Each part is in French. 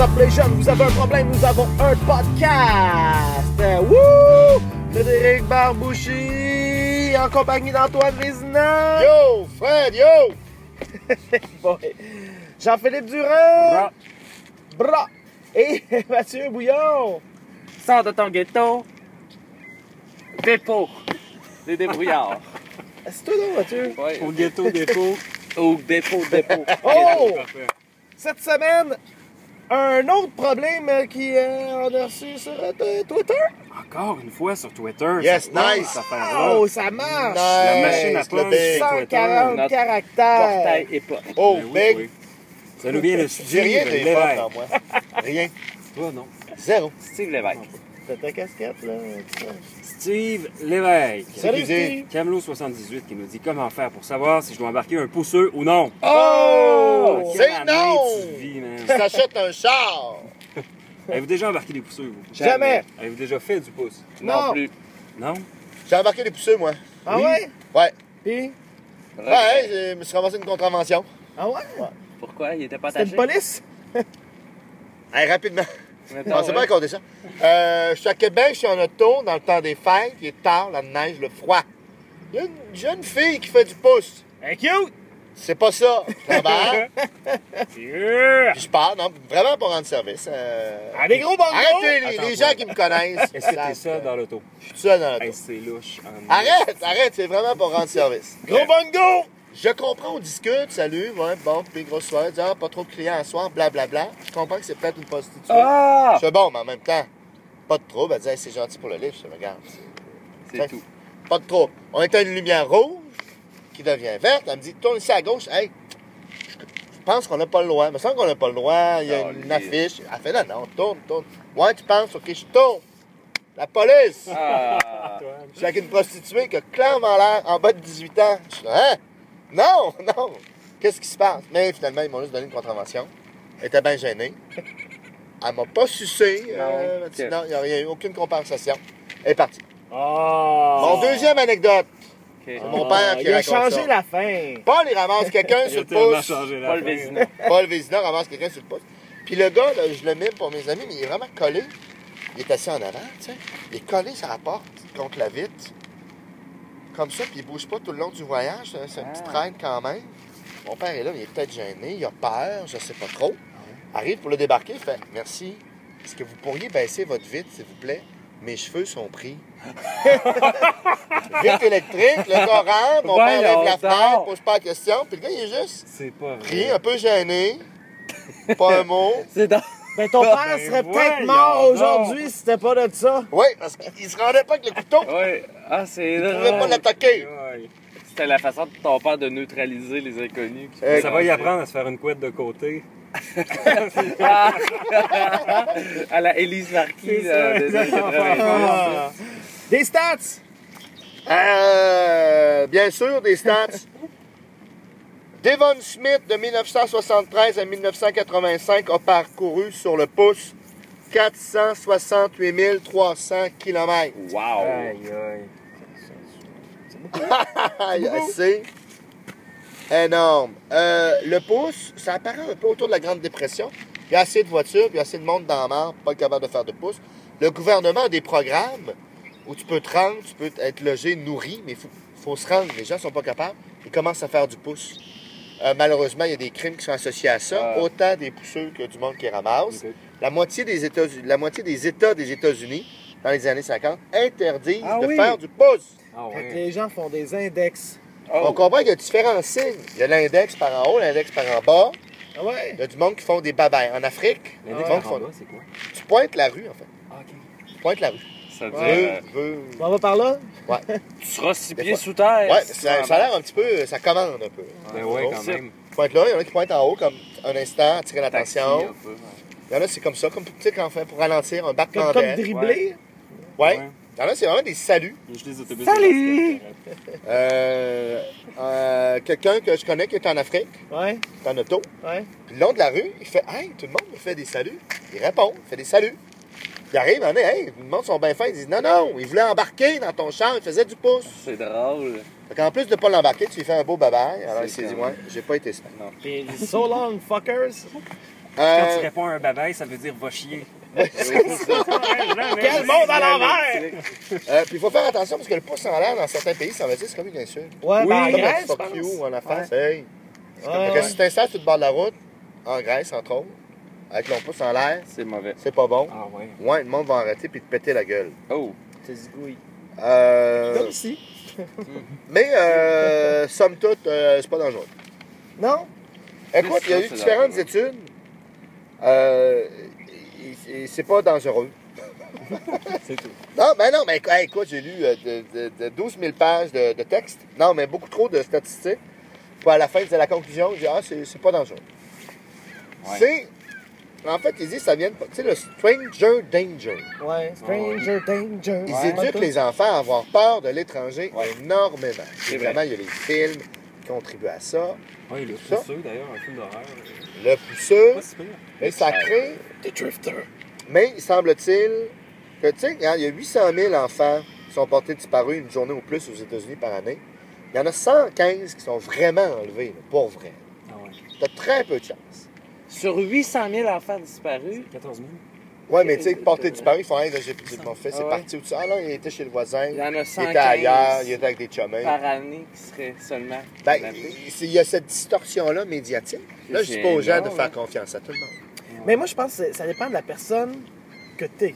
What's up les jeunes, vous avez un problème, nous avons un podcast. Wouh! Frédéric Barbouchi en compagnie d'Antoine Vézina. Yo, Fred, yo! Boy. Jean-Philippe Durand. Bra. Et Mathieu Bouillon. Sors de ton ghetto. Dépôt. Les débrouillards. C'est toi non, Mathieu? Ouais. Au ghetto dépôt. Au dépôt, dépôt. Oh! Cette semaine, un autre problème euh, qui euh, on a reçu sur euh, Twitter? Encore une fois sur Twitter. Yes, ça nice. Oh, ça marche! La machine à punch. le big. Sur Twitter. 140 Notre caractères. Portail et pas. Oh, Ben oui, big. oui. Ça nous vient de J'ai rien dans moi. Rien. Toi, non. Zéro. Steve Lévesque. T'as ta casquette, là. Steve Lévesque. Salut. Steve. Camelot78 qui nous dit comment faire pour savoir si je dois embarquer un pousseux ou non. Oh! Quelle C'est non! tu vis, man? Tu t'achètes un char. Avez-vous déjà embarqué des pousseux, vous? Jamais. Avez-vous déjà fait du pouce? Non, Non. plus. Non? J'ai embarqué des pousseux, moi. Ah Oui? ouais? Ouais. Puis? Ouais, je me suis ramassé une contravention. Ah ouais? Pourquoi? Il était pas C'était attaché? une police? Hey, rapidement. Mettons, Je pensais pas raconter ça. Euh, je suis à Québec, je suis en auto dans le temps des fêtes. Il est tard, la neige, le froid. Il y a une jeune fille qui fait du pouce. Hey, cute! C'est pas ça. Je l'embarque, Yeah! puis je pars. Non, vraiment pour rendre service. Euh, Ah, des gros bongos! Arrêtez, les, Attends, les toi. gens qui me connaissent. Est-ce que t'es seul dans l'auto? Je suis seul dans l'auto. Hey, c'est louche. Arrête, arrête, c'est vraiment pour rendre service. Gros bongo! Je comprends, on discute, salut, ouais, bon, puis grosse soirée, dis, ah, pas trop de clients à soir, blablabla. Je comprends que c'est peut-être une prostituée. Ah! Je fais bon, mais en même temps, pas de trouble. Elle dit, Hey, c'est gentil pour le livre. Je regarde, c'est- tout. pas de trouble. On à une lumière rouge qui devient verte. Elle me dit, tourne ici à gauche. Hey, je pense qu'on n'a pas le droit. Il me semble qu'on n'a pas le droit. Il y a Oh, une affiche. Elle fait, non, non, tourne, tourne. Ouais, tu penses, ok, je tourne. La police! Ah! Je suis avec une prostituée qui a clairement l'air en bas de 18 ans. Je suis là, hein? Non, non. Qu'est-ce qui se passe? Mais finalement, ils m'ont juste donné une contravention. Elle était bien gênée. Elle m'a pas sucé. euh, Non, non, il n'y a rien eu, aucune compensation. Elle est partie. Oh! Mon deuxième anecdote. Ok. Mon père qui Il a changé ça. la fin. Paul, il ramasse quelqu'un Il sur a le tellement pouce. changé la Paul fin. Vézina. Paul Vézina ramasse quelqu'un sur le pouce. Puis le gars, là, je le mets pour mes amis, mais il est vraiment collé. Il est assis en avant, tu sais. Il est collé sur la porte, contre la vitre. Comme ça, puis il bouge pas tout le long du voyage. C'est une petite Ah. traîne quand même. Mon père est là, il est peut-être gêné, il a peur, je sais pas trop. Arrive pour le débarquer, il fait Merci. Est-ce que vous pourriez baisser votre vitre, s'il vous plaît? Mes cheveux sont pris. vitre électrique, le gars rentre, mon Voyons père lève la fenêtre, pose pas la question, puis le gars, il est juste C'est pas pris, vrai. un peu gêné. Pas un mot. C'est dans... Ben, ton père Ben, serait peut-être voyons mort aujourd'hui si c'était pas de ça. Oui, parce qu'il se rendait pas avec le couteau. Ouais. Ah, c'est Il pouvait pas drôle. l'attaquer. Ouais. C'était la façon de ton père de neutraliser les inconnus. Euh, Ça va y apprendre à se faire une couette de côté. Ah! à la Élise Marquis là, des années exactement. 90. Des stats! Euh, bien sûr, des stats. Devon Smith, de 1973 à 1985, a parcouru sur le pouce 468 300 km. Wow! Aïe, aïe. C'est énorme. Euh, le pouce, ça apparaît un peu autour de la Grande Dépression. Il y a assez de voitures, puis il y a assez de monde dans la mare, pas capable de faire de pouce. Le gouvernement a des programmes où tu peux te rendre, tu peux être logé, nourri, mais il faut, faut se rendre. Les gens sont pas capables. Ils commencent à faire du pouce. Euh, malheureusement, il y a des crimes qui sont associés à ça, autant des pousseux que du monde qui ramasse. La moitié des États, la moitié des États des États-Unis, dans les années 50, interdisent Ah de oui. faire du pouce. Ah Fait que ouais. les gens font des index. Oh. On comprend qu'il y a différents signes. Il y a l'index par en haut, l'index par en bas. Ah ouais? Il y a du monde qui font des babayes. En Afrique, font- c'est quoi? tu pointes la rue, en fait. Ah. Tu pointes la rue. Ça veut Ouais. dire, Veux, veux. On va par là? Ouais, tu seras six pieds sous terre. ouais ça, a l'air un petit peu, ça commande un peu. Ben ouais, quand même. Tu pointes là, il y en a qui pointent en haut comme un instant, attirer l'attention. Il y en a, c'est comme ça, comme tu sais, quand on fait pour ralentir, un battement Comme, comme dribbler? Ouais. Ouais. Il y en a, c'est vraiment des saluts. Salut! Euh, euh, Quelqu'un que je connais qui est en Afrique, Ouais, qui est en auto, ouais. Puis le long de la rue, il fait Hey, tout le monde me fait des saluts. Il répond, il fait des saluts. Il arrive, il dit Hey, tout le monde sont bien fins. Il dit Non, non, il voulait embarquer dans ton char, il faisait du pouce. C'est drôle. Fait qu'en plus de pas l'embarquer, tu lui fais un beau babaille. Alors il C'est s'est dit ça. Ouais, j'ai pas été ça. Non. Puis so long, fuckers. Quand Euh, tu réponds à un babaille, ça veut dire va chier. Quel monde à l'envers! euh, puis il faut faire attention parce que le pouce en l'air dans certains pays, ça veut dire c'est comme une insulte. Ouais, Oui, ben, en comme Grèce, fuck you en face. Ouais. Hey. Ouais, ouais. si tu t'installes sur le bord de la route, en Grèce entre autres, avec ton pouce en l'air, C'est mauvais. c'est pas bon. Ah ouais. Ouais, le monde va arrêter puis te péter la gueule. Oh! C'est zigouille. Euh, Comme ici. mais, euh, somme toute, euh, c'est pas dangereux. Non? Écoute, il y a eu différentes études. Euh, c'est pas dangereux. C'est tout. Non, ben non, mais hey, écoute, j'ai lu euh, de, de- de 12 000 pages de, de texte. Non, mais beaucoup trop de statistiques. Puis à la fin, c'est la conclusion. Je dis, ah, c'est c'est pas dangereux. Ouais. C'est. En fait, ils disent que ça vient de. Tu sais, le stranger danger. Ouais, Stranger Danger. Ils Ouais. éduquent les enfants à avoir peur de l'étranger Ouais. énormément. C'est Évidemment, il y a les films qui contribuent à ça. Ouais, le pousseux d'ailleurs, un film d'horreur. Le pousseux, Pas si pire. et ça crée. The Drifter. Mais il semble-t-il que, tu sais, il y a 800 000 enfants qui sont portés disparus une journée ou plus aux États-Unis par année. Il y en a 115 qui sont vraiment enlevés, là, pour vrai. Ah ouais. Tu as très peu de chance. Sur 800 000 enfants disparus, 14 000. Ouais, mais tu sais, portés disparus, ils font, hey, là, j'ai j'ai mon fils, Ah c'est ouais? parti où ça. Ah non, il était chez le voisin. il y en a Il 115 était ailleurs, il était avec des chumins. par année qui seraient seulement Ben, il il y a cette distorsion-là médiatique. Là, je dis pas aux gens de faire confiance à tout le monde. Mais moi, je pense que ça dépend de la personne que t'es.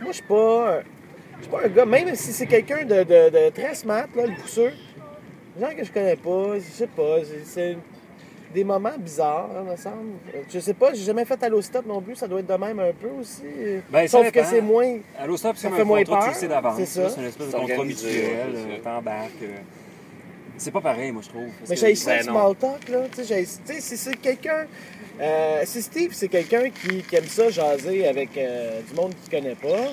Moi, je suis pas. Je suis pas un gars, même si c'est quelqu'un de, de- de très smart, là, le pousseux, des gens que je connais pas, je sais pas, c'est- c'est des moments bizarres, hein, me semble. Euh, Je sais pas, j'ai jamais fait Allostop non plus, ça doit être de même un peu aussi. Ben, Sauf que c'est moins. Allô, stop, c'est Ça comme fait un moins contrat, tu peur, d'avance. c'est ça. C'est une espèce de contrat mutuel, euh, t'embarques. euh. C'est pas pareil, moi, je trouve. Mais j'ai ça Ben small talk, là. Tu sais, tu si c'est quelqu'un. Euh, si Steve, c'est quelqu'un qui, qui aime ça jaser avec euh, du monde qu'il connaît pas,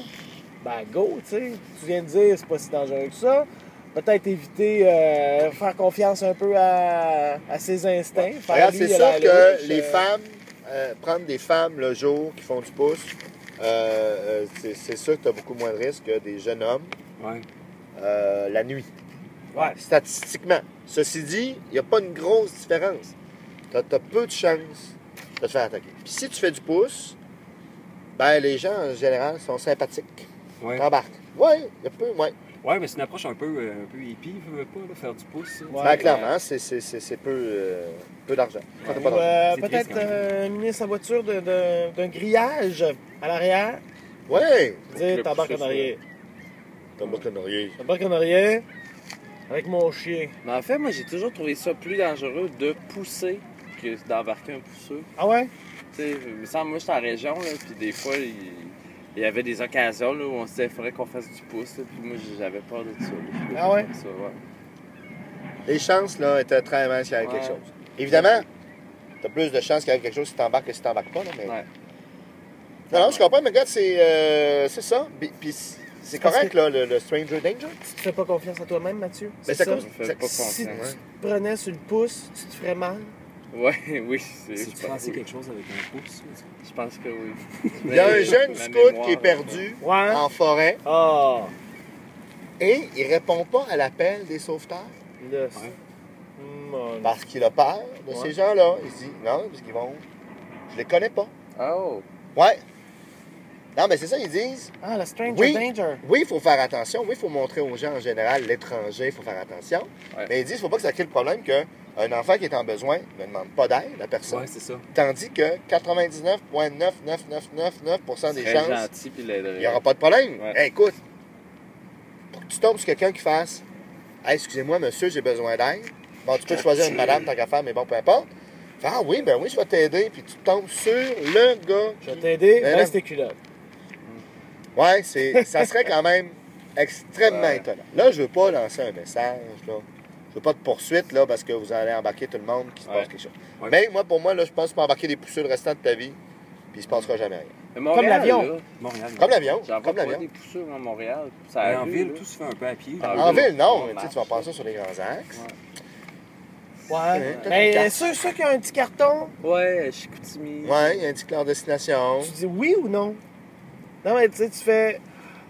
ben go, tu sais. Tu viens de dire, c'est pas si dangereux que ça. Peut-être éviter, euh, faire confiance un peu à, à ses instincts. C'est sûr la que les euh, femmes, euh, prendre des femmes le jour qui font du pouce, euh, c'est- sûr que tu as beaucoup moins de risques que des jeunes hommes Ouais. la nuit. Ouais. Statistiquement. Ceci dit, il n'y a pas une grosse différence. Tu as, peu de chances de te faire attaquer. Puis si tu fais du pouce, ben les gens en général sont sympathiques. Ouais. T'embarques. Ouais, il y a peu, ouais. Ouais, mais c'est une approche un peu, euh, un peu hippie, je veux pas, là, faire du pouce. Ouais. ben clairement, c'est- c'est c'est- c'est peu, euh, peu d'argent. Euh, Peut-être euh, miner sa voiture de- de- d'un grillage à l'arrière. Ouais! Dire, t'embarques en arrière. T'embarques en arrière. T'embarques en arrière avec mon chien. Mais en fait, moi, j'ai toujours trouvé ça plus dangereux de pousser que d'embarquer un pousseux. Ah ouais? Tu sais, il me semble, moi, j'étais en région, là, puis des fois, il, il y avait des occasions là, où on se disait, il faudrait qu'on fasse du pouce, là, puis moi, j'avais peur de ça. Ah ouais? ça. Les chances, là, étaient très minces qu'il y avait Ouais. quelque chose. Évidemment, t'as plus de chances qu'il y ait quelque chose si t'embarques que si t'embarques pas, là, mais... Ouais. Non, non, je comprends, mais regarde, c'est euh, c'est ça. Puis- c'est correct, là, le, le Stranger Danger. Tu te fais pas confiance à toi-même, Mathieu? Mais ça? cause- Ça pas Si confiance. tu te prenais sur le pouce, tu te ferais mal. Ouais, oui, c'est. Si je tu oui. quelque chose avec un pouce. Je pense que oui. Il y a un jeune scout mémoire, qui est perdu Ouais. en forêt Ah! et il répond pas à l'appel des sauveteurs Ouais. Parce qu'il a peur de Ouais. ces gens-là. Il se dit, non, parce qu'ils vont... Je les connais pas. Oh! Ouais. Non, mais c'est ça, ils disent. Ah, le Stranger Oui. Danger. Oui, il faut faire attention. Oui, il faut montrer aux gens en général, l'étranger, il faut faire attention. Ouais. Mais ils disent, il ne faut pas que ça crée le problème qu'un enfant qui est en besoin ne demande pas d'aide à personne. Ouais, c'est ça. Tandis que 99,99999% des chances, gentil, il n'y aura pas de problème. Ouais. Hey, écoute, pour que tu tombes sur quelqu'un qui fasse Hey, excusez-moi, monsieur, j'ai besoin d'aide. Bon, tu peux choisir une madame, tant qu'à faire, mais bon, peu importe. Ah oui, ben oui, je vais t'aider. Puis tu tombes sur le gars. Je vais t'aider, Ben reste tes culottes. Ouais, c'est, ça serait quand même extrêmement Ouais. étonnant. Là, je veux pas lancer un message, là. Je veux pas de poursuite, là, parce que vous allez embarquer tout le monde qui se Ouais. passe quelque chose. Ouais. Mais moi, pour moi, là, je pense que tu peux embarquer des pousseux le restant de ta vie, puis il se passera jamais rien. Montréal, l'avion. Comme l'avion, J'en vois comme l'avion. des pousseux à Montréal. Ça a en vu, ville, là. tout se fait un peu à pied. Ah. En ville, non, tu sais, tu vas passer sur les grands axes. Ouais. Ouais, Mais ceux, ceux qui ont un petit carton, Ouais, Chicoutimi. Ouais, il y a un petit leur destination. tu dis oui ou non? Non, mais tu sais, tu fais.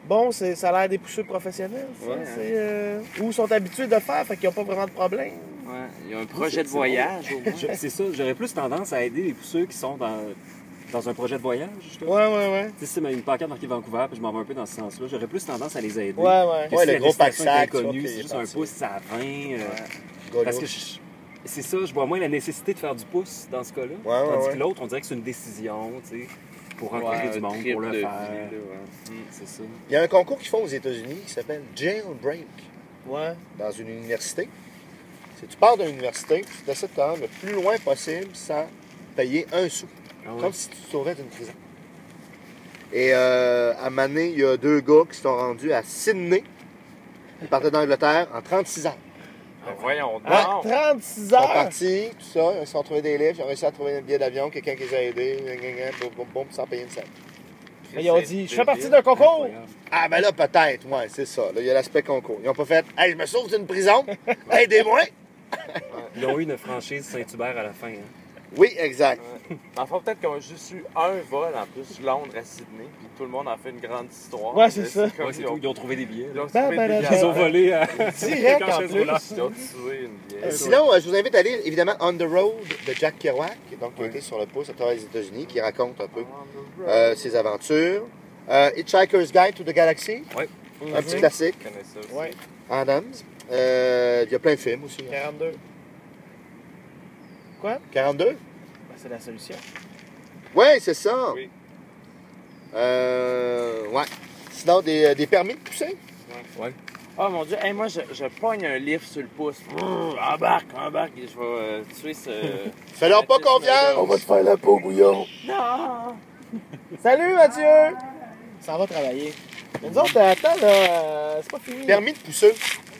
Bon, c'est, ça a l'air des pousseux professionnels. ça. Ouais, hein. C'est, euh, ou sont habitués de faire, fait qu'ils n'ont pas vraiment de problème. Ouais. Il y a un projet de voyage, C'est ça, j'aurais plus tendance à aider les pousseux qui sont dans, dans un projet de voyage, justement. Ouais, ouais, ouais. Tu sais, si c'est une pancarte marquée Vancouver, puis je m'en vais un peu dans ce sens-là, j'aurais plus tendance à les aider. Ouais, ouais. Que Ouais, si le gros inconnue, puis c'est juste un pouce, ça à 20. euh, parce que je- c'est ça, je vois moins la nécessité de faire du pouce dans ce cas-là. Ouais, ouais, Tandis ouais. que l'autre, on dirait que c'est une décision, tu sais, pour rencontrer Ouais, du monde, pour le faire. Mm, C'est ça. Il y a un concours qu'ils font aux États-Unis qui s'appelle Jailbreak Ouais. dans une université. C'est tu pars d'une université, puis tu essaies de te rendre le plus loin possible sans payer un sou. Ah ouais. Comme si tu te sauvais d'une prison. Et euh, à Mané, il y a deux gars qui se sont rendus à Sydney. Ils partaient d'Angleterre en 36 ans. Ben, voyons donc. À 36 Ils sont heures. partis, tout ça, ils se sont trouvés des livres, ils ont réussi à trouver un billet d'avion, quelqu'un qui les a aidés, boum, boum, boum, sans payer une scène. Mais ils ont dit, je fais partie d'un concours. Ah, ben là, peut-être, ouais, c'est ça. Là, il y a l'aspect concours. Ils n'ont pas fait, hey, je me sauve d'une prison, aidez-moi. Ils ont eu une franchise Saint-Hubert à la fin. hein. Oui, exact. Enfin, peut-être qu'ils ont juste eu un vol en plus, Londres à Sydney, puis tout le monde a fait une grande histoire. Ouais, c'est ça. comme Ouais, ils ont- tout. Ils ont trouvé des billets. Ils ont Ben, ben, des. Ils ont volé à. Direct en en plus. Ils ont tué une bière. Euh, Sinon, euh, je vous invite à lire, évidemment, On the Road de Jack Kerouac, qui donc, qui a été sur le pouce à travers les États-Unis, qui raconte un peu euh, ses aventures. Euh, Hitchhiker's Guide to the Galaxy, Ouais. un petit classique. Je connais ça aussi. Ouais, Adams. Euh, il y a plein de films aussi. hein. 42. Quoi? 42? Ben, c'est la solution. Ouais, c'est ça. Oui. Euh, ouais. Sinon, des, euh, des permis de pousser? Oh mon dieu, Hey, moi je, je pogne un livre sur le pouce. Brrr, embarque, embarque, et je vais euh, tuer ce. Fais-leur pas confiance. Snyder. te faire la peau, bouillon. Non! Salut Mathieu! Ça va travailler. Mais nous autres, attends, là, euh, c'est pas fini. Permis de pousser.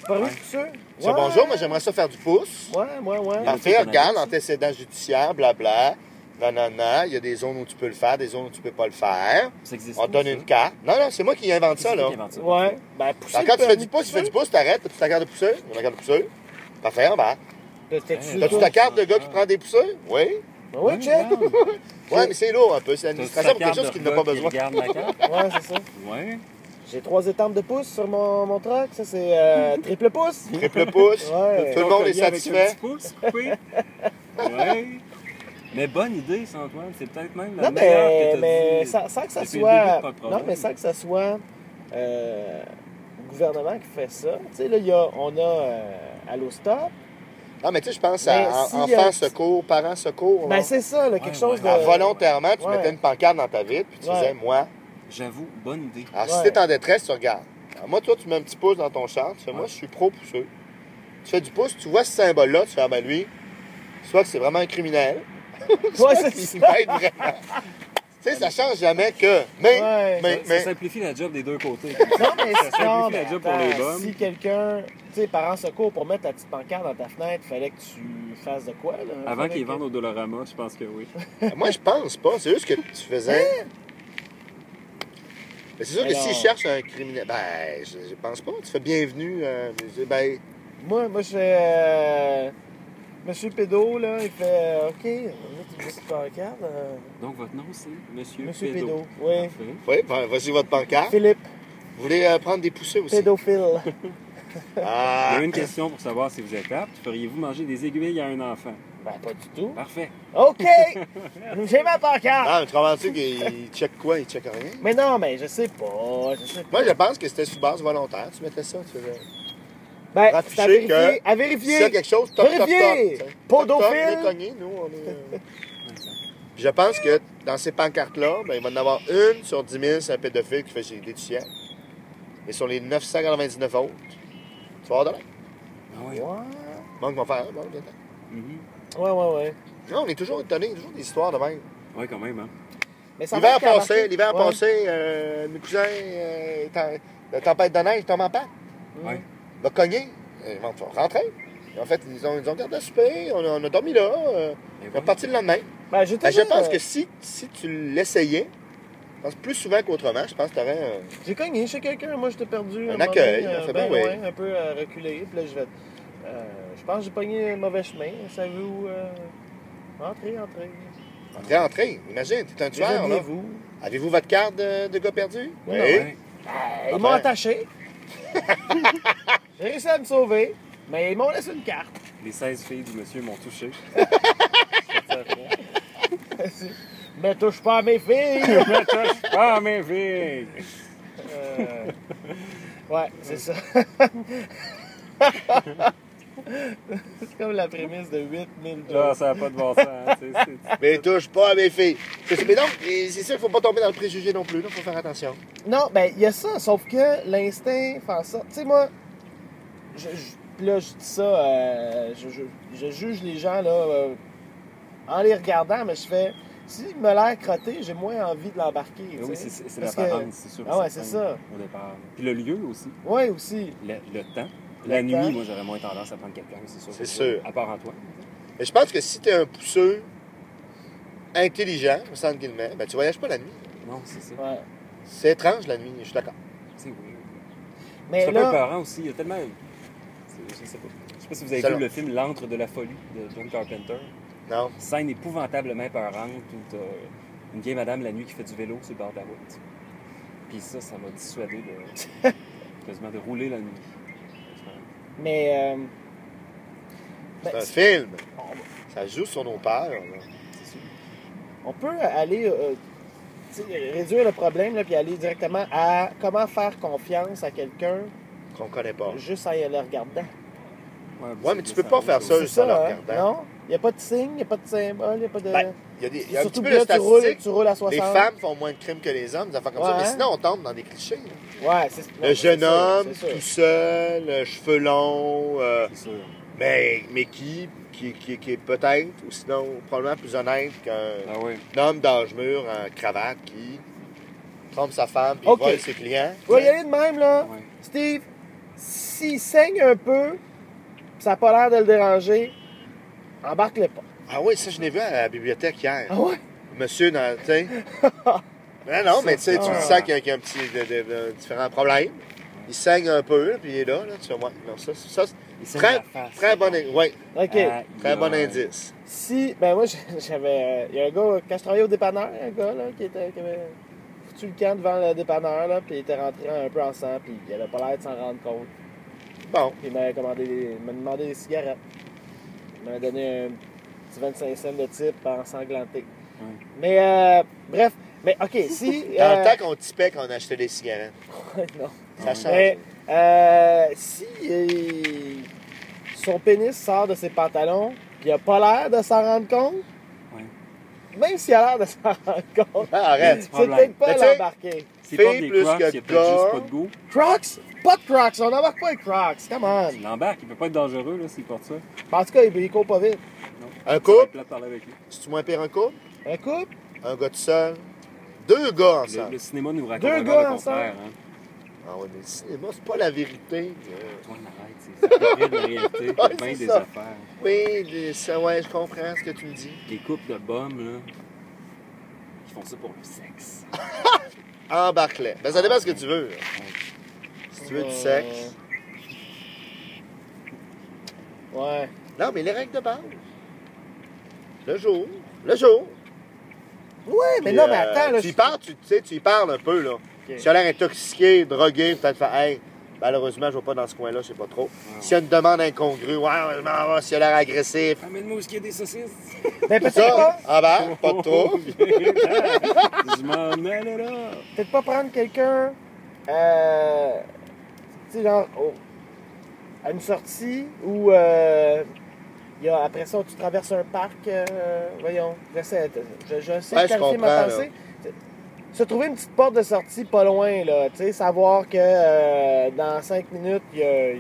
Permis de pousser? Ça, bonjour, moi j'aimerais ça faire du pouce. Ouais, ouais, ouais. Parfait, regarde, antécédent judiciaire, blabla. Non, non, non. Il y a des zones où tu peux le faire, des zones où tu peux pas le faire. Ça existe On te donne ça? une carte. Non, non, c'est moi qui invente ça, là. ça. Ouais. Ben, pousser. Alors, quand tu fais du pouce, tu fais du pouce, t'arrêtes, t'as-tu ta carte de pousseur? On a la carte de pousseur. Parfait, on va. T'as-tu Hey, T'as-tu ta carte de gars qui prend des pousseurs? Oui. Ben ouais, check. Ouais, mais c'est lourd un peu. C'est l'administration pour quelque chose qu'il n'a pas besoin. regarde la carte? Ouais, c'est ça. Ouais. J'ai trois étampes de pouce sur mon, mon truck. Ça, c'est euh, triple pouce. Triple pouce. Ouais. Tout le monde est Collier avec un satisfait. petit pouce coupé. ouais. Mais bonne idée, ça, Antoine. C'est peut-être même la Non, meilleure mais, que t'as mais dit. sans, sans que ça soit. Non, mais sans que ça soit euh, le gouvernement qui fait ça. Tu sais, là, il y a, on a euh, Allo Stop. Non, mais tu sais, je pense Mais à si, enfants secours, parents secours. Ben, c'est ça, là, quelque Ouais, chose ouais. Ah, de. volontairement, tu Ouais. mettais une pancarte dans ta vitre, puis tu Ouais. disais, moi. J'avoue, bonne idée. Alors, Ouais. si t'es en détresse, tu regardes. Alors, moi, toi, tu mets un petit pouce dans ton char, tu fais, moi, Ouais. je suis pro-pousseux. Tu fais du pouce, tu vois ce symbole-là, tu fais, ah, ben lui, soit que c'est vraiment un criminel, Ouais, c'est il ça. va être vraiment. tu sais, ça change jamais que. Mais, Ouais. mais, Ça, mais. ça simplifie la job des deux côtés. Non, mais Ça non, simplifie mais la job pour les bombes. si quelqu'un, tu sais, parents secours, pour mettre la petite pancarte dans ta fenêtre, fallait que tu fasses de quoi, là? Avant qu'ils que- vendent au Dollarama, je pense que oui. Moi, je pense pas. C'est juste que tu faisais. Mais c'est sûr que Alors- s'ils cherchent un criminel. Ben, je, je pense pas. Tu fais bienvenue. euh, ben, Moi, moi, je fais. euh, Monsieur Pédo, là, il fait. euh, OK, on va mettre une petite pancarte. euh, Donc, votre nom, c'est Monsieur, Monsieur Pédo. Pédo, oui. Parfait. oui, ben, voici votre pancarte. Philippe, Vous voulez euh, prendre des poussées aussi? pédophile. Il y Ah! a une question pour savoir si vous êtes apte. Feriez-vous manger des aiguilles à un enfant? Ben, pas du tout. Parfait. OK! J'ai ma pancarte! Ah, mais tu comprends-tu qu'il check quoi? Il check rien? Mais non, mais je sais pas. Je sais pas. Moi, je pense que c'était sous base volontaire. Tu mettais ça, tu faisais. Ben, Afficher c'est à vérifier. que À S'il y a vérifier. quelque chose, top, top, top. Top, top, on est cogné, nous, on est. euh, Puis je pense que dans ces pancartes-là, ben, il va y en avoir une sur 10 000, c'est un pédophile qui fait les du ciel. Et sur les 999 autres, tu vas avoir de l'air. Ah oui. Ouais. Manque mon faire, bon, Mhm. Ouais, ouais, ouais. Non, on est toujours étonnés, toujours des histoires de même. Ouais, quand même, hein. L'hiver passé, l'hiver Ouais. passé, euh, mes cousins, euh, la tempête de neige tombe en panne. Ouais. Il va cogner. Ils vont rentrer. En fait, ils ont, ils ont gardé à souper, on a, on a dormi là. euh, voilà. sont partis le lendemain. Ben, je, Ben, pense euh, que si, si tu l'essayais, je pense plus souvent qu'autrement, je pense que tu aurais un. J'ai cogné chez quelqu'un, moi j'étais perdu. Un moment accueil, donné, on fait ben loin, un peu euh, reculé. Puis là, je vais. Je pense que j'ai pogné un mauvais chemin. Savez-vous. Euh... Entrez, entrez. Entrez, entrez. Imagine, t'es un tueur, là. Déshabillez-vous. Avez-vous votre carte de, de gars perdu? Non, Ouais. Ils m'ont attaché. j'ai réussi à me sauver, mais ils m'ont laissé une carte. Les 16 filles du monsieur m'ont touché. Mais touche pas à mes filles! Me touche pas, mes filles! Euh, Ouais, c'est ça. C'est comme la prémisse de 8000 Là, jokes. ça n'a pas de bon sens. hein, tu sais, c'est- Mais touche pas à mes filles. Mais donc, et c'est ça, il faut pas tomber dans le préjugé non plus. Il faut faire attention. Non, ben, il y a ça, sauf que l'instinct fait sorte. Tu sais, moi, je, je- là, je dis ça, euh, je, je- je juge les gens, là, euh, en les regardant, mais je fais. S'il me l'air crotté, j'ai moins envie de l'embarquer. Oui, c'est l'apparence, que- c'est sûr. Ah ouais, c'est ça. Au départ. Puis le lieu aussi. Ouais, aussi. Le, le temps. La temps. nuit, moi, j'aurais moins tendance à prendre quelqu'un, c'est sûr. C'est sûr. À part Antoine. Mais je pense que si t'es un pousseux intelligent, sans guillemets, ben tu voyages pas la nuit. Non, c'est ça. Ouais. C'est étrange la nuit, je suis d'accord. C'est weird. Mais C'est un peu là, peurant aussi. Il y a tellement. Je sais pas. Je sais pas si vous avez Selon- vu le film L'antre de la folie de John Carpenter. Non. Scène épouvantablement peurante où t'as une vieille madame la nuit qui fait du vélo sur le bord de la route. Puis ça, ça m'a dissuadé de quasiment de rouler la nuit. Mais. euh, ben, C'est un c'est- film. Ça joue sur nos peurs. là. On peut aller euh, tu sais, réduire le problème, là, puis aller directement à comment faire confiance à quelqu'un Qu'on connaît pas. juste en le regardant. Ouais, mais tu peux pas faire ça juste en le ça, hein? regardant. Non? Il n'y a pas de signe, il n'y a pas de symbole, il n'y a pas de. Ben, y a, des, il y a un Surtout petit que peu de là, tu roules, statistiques. tu roules à 60. Les femmes font moins de crimes que les hommes, des affaires comme ça. Mais sinon, on tombe dans des clichés. là. Ouais, c'est Le jeune homme, sûr. tout seul, euh, cheveux longs, euh, C'est sûr. mais, mais qui, qui, qui, qui est peut-être, ou sinon probablement plus honnête qu'un Ah oui. homme d'âge mûr en cravate qui trompe sa femme puis Ok. vole ses clients. Tu vas y aller de même, là. Ouais. Steve, s'il saigne un peu, pis ça n'a pas l'air de le déranger, embarque-le pas. Ah oui, ça, je l'ai vu à la bibliothèque hier. Ah ouais? Monsieur, dans, tu sais. non, non, mais tu sais, tu le sens qu'il y a, qu'il y a un petit de, de- de- différents problèmes. Il saigne un peu, puis il est là, là, tu vois. Non, ça, ça Il très, face. très bon, ouais, OK. Ah, très bon indice. Si, ben moi, j'avais. euh, Il y a un gars, quand je travaillais au dépanneur, un gars, là, qui, était, qui avait foutu le camp devant le dépanneur, là, puis il était rentré un peu en sang, puis il avait pas l'air de s'en rendre compte. Bon, Puis il m'avait commandé il m'a demandé des cigarettes. Il m'avait donné un petit 25 cents de type ensanglanté. Mais, euh, bref, mais OK, si. dans euh, le temps qu'on tipait quand on achetait des cigarettes, non. ça change. Mais, euh, si euh, son pénis sort de ses pantalons, puis il a pas l'air de s'en rendre compte, même s'il a l'air de s'en rendre compte, Ah, arrête. c'est peut-être pas l'embarquer. Fille porte des plus crocs, que il y a peut-être gars. juste pas de goût. Crocs? Pas de Crocs, on n'embarque pas les Crocs, come on. Il l'embarque, il peut pas être dangereux là, s'il porte ça. En tout cas, il, il court pas vite. Un couple, c'est-tu moins pire un couple? Un couple? Un gars tout seul? Deux gars Le, ensemble. le cinéma nous raconte Deux gars le contraire. Hein. Ah ouais, mais le cinéma, c'est pas la vérité. Toi, arrête, c'est la réalité. Ouais, bien des ça. affaires. Oui, des- ça, ouais, je comprends ce que tu me dis. Les couples de bums, là, qui font ça pour le sexe. Embarque-les. Ben, ça dépend de ce que tu veux. Si tu veux du sexe. Ouais. Non, mais les règles de base. Le jour. Le jour. Ouais, mais Puis, non, mais euh, attends, là. Tu y je- parles, tu tu sais, tu y parles un peu, là. Si tu as l'air intoxiqué, drogué, peut-être faire, hey, malheureusement, je vais pas dans ce coin-là, je sais pas trop. Ouais. S'il y a une demande incongrue, ouais, ouais, ouais, ouais, s'il a l'air agressif, Amène-moi où il y a des saucisses. Mais peut-être ça, pas, embarque, pas de trop. Je m'en allais là. peut-être pas prendre quelqu'un, euh, tu sais, genre, au- à une sortie où, euh, il y a, après ça, tu traverses un parc, euh, voyons, j'essaie, je, je sais Ouais, je qualifier ma pensée. Se trouver une petite porte de sortie pas loin, là, tu sais, savoir que euh, dans cinq minutes, il y a, il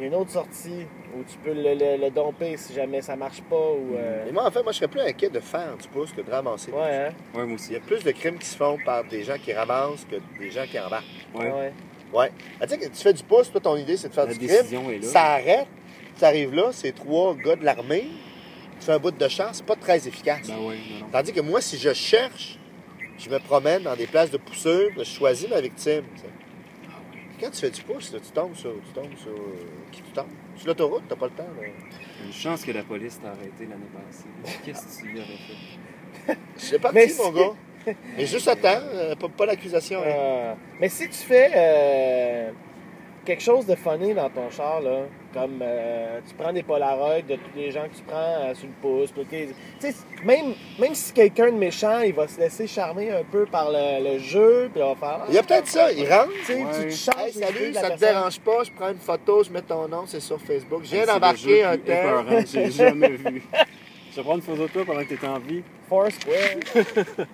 y a une autre sortie où tu peux le, le- le domper si jamais ça marche pas ou... euh, Et moi, en fait, moi, je serais plus inquiet de faire du pouce que de ramasser. ouais, hein? Ouais, moi Il aussi. y a plus de crimes qui se font par des gens qui ramassent que des gens qui embarquent. Ouais. ouais. Ouais. Ah, tu sais, que tu fais du pouce, toi, ton idée, c'est de faire La du crime. décision est là. Ça arrête. Tu arrives là, c'est trois gars de l'armée. Tu fais un bout de champ, c'est pas très efficace. Ben oui, non, non. Tandis que moi, si je cherche, je me promène dans des places de pousseux, je choisis ma victime. Quand tu fais du pouce, là, tu tombes sur. Tu tombes sur. euh, Qui tu tombes? Sur l'autoroute, t'as pas le temps. Là. Une chance que la police t'a arrêté l'année passée. Qu'est-ce que tu lui aurais fait? Je sais pas mon gars. Mais juste attends, euh, pas, pas l'accusation. hein. Euh, mais si tu fais. euh, quelque chose de funny dans ton char, là, comme euh, tu prends des Polaroids de tous les gens que tu prends euh, sur le pouce, même, même si quelqu'un de méchant, il va se laisser charmer un peu par le, le jeu, puis il va faire... Il y a peut-être ça, il rentre. Tu sais, Ouais. tu te changes Hey, salut, ça te dérange pas, je prends une photo, je mets ton nom, c'est sur Facebook. Je viens d'embarquer un que J'ai jamais vu. Je vais prendre une photo de toi pendant que t'es en vie. Foursquare.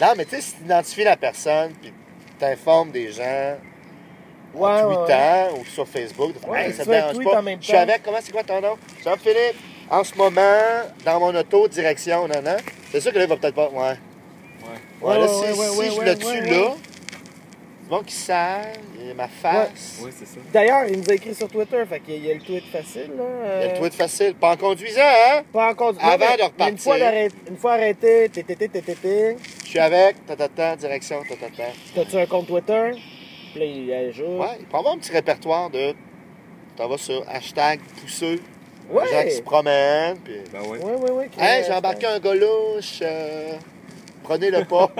Non, mais tu sais, si tu identifies la personne, puis t'informes des gens Ouais, en ouais, ou sur Facebook, Ouais, hey, ça te dérange pas. en Je suis avec, comment c'est quoi ton nom? Jean-Philippe, en ce moment, dans mon auto, direction, non, non. C'est sûr que là, il va peut-être pas. Ouais. Ouais. Ouais, là, Ouais, si, si ouais, je le tue ouais. là, c'est bon qui sert, il y a ma face. Oui, c'est ça. D'ailleurs, il nous a écrit sur Twitter, fait qu'il y a le tweet facile, là. Il y a euh, le tweet facile. Pas en conduisant, hein? Pas encore du Avant mais de repartir. Une fois, une fois arrêté, tétété, tétété, Je suis avec, ta ta ta, direction, ta ta ta. t'as-tu un compte Twitter? Puis là, il ajoute. Ouais, il peut avoir un petit répertoire de. T'en vas sur hashtag pousseux, Ouais. les gens qui se promènent, puis. Ben ouais. Ouais, ouais, ouais. Hey, j'ai embarqué un gars louche, euh, prenez le pas.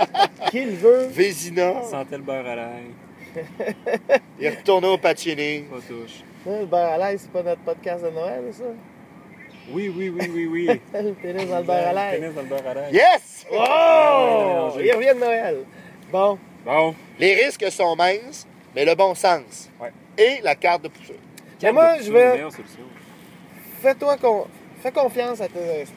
Qui le veut? Vézina, Sentait le beurre à l'ail. il est retourné au Pacini. Pas touche. Le beurre à l'ail, c'est pas notre podcast de Noël, ça? Oui, oui, oui, oui, oui. Le pénis dans le beurre à l'ail. Pénis dans le beurre à l'ail. Yes! Oh! Il revient de Noël. Bon. Bon. Les risques sont minces, mais le bon sens. Ouais. Et la carte de pousseux. Mais moi, je vais-. Fais-toi con... Fais confiance à tes instincts.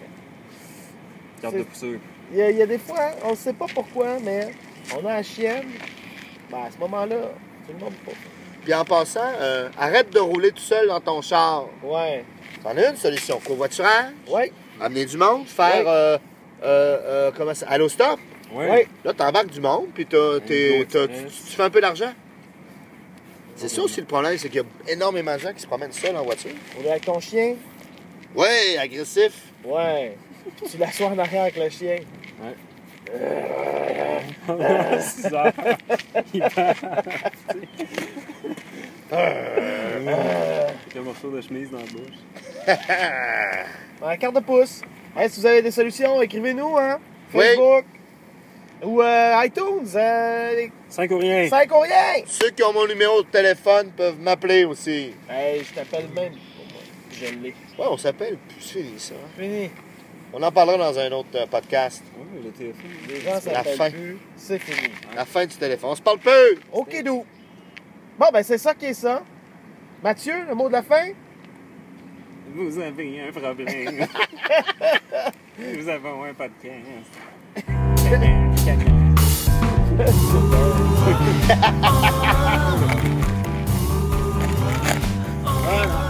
Carte de pousseux. Il y, a, il y a des fois, on ne sait pas pourquoi, mais on a la chienne. Ben, à ce moment-là, tu le montres pas. Puis en passant, euh, arrête de rouler tout seul dans ton char. Ouais. T'en as une solution. Covoiturage, Ouais. amener du monde, faire. Ouais. euh, euh, euh, comment ça? Allo stop. Ouais. Ouais. Là, t'embarques du monde, puis t'as- t'es- Go t'as- tu, fais un peu d'argent. C'est ça aussi le problème, c'est qu'il y a énormément de gens qui se promènent seuls en voiture. On est avec ton chien. Ouais, agressif. Ouais. Tu l'assois en arrière avec le chien. Heures. Il part. Avec un morceau de chemise dans la bouche. En carte de pouce. Hey, si vous avez des solutions, écrivez-nous, hein. Oui. Facebook. Ou euh, iTunes. Euh, les 5 ou rien. 5 ou rien. Ceux qui ont mon numéro de téléphone peuvent m'appeler aussi. Hey, je t'appelle même. Je l'ai. Ouais, on s'appelle plus c'est fini, ça. Fini. On en parlera dans un autre euh, podcast. Ouais, le téléphone. Les gens la fin. s'appellent plus. C'est fini. La fin du téléphone. On se parle peu! OK, d'où? Bon, ben c'est ça qui est ça. Mathieu, le mot de la fin? Vous avez un problème. Nous avons un podcast. Can?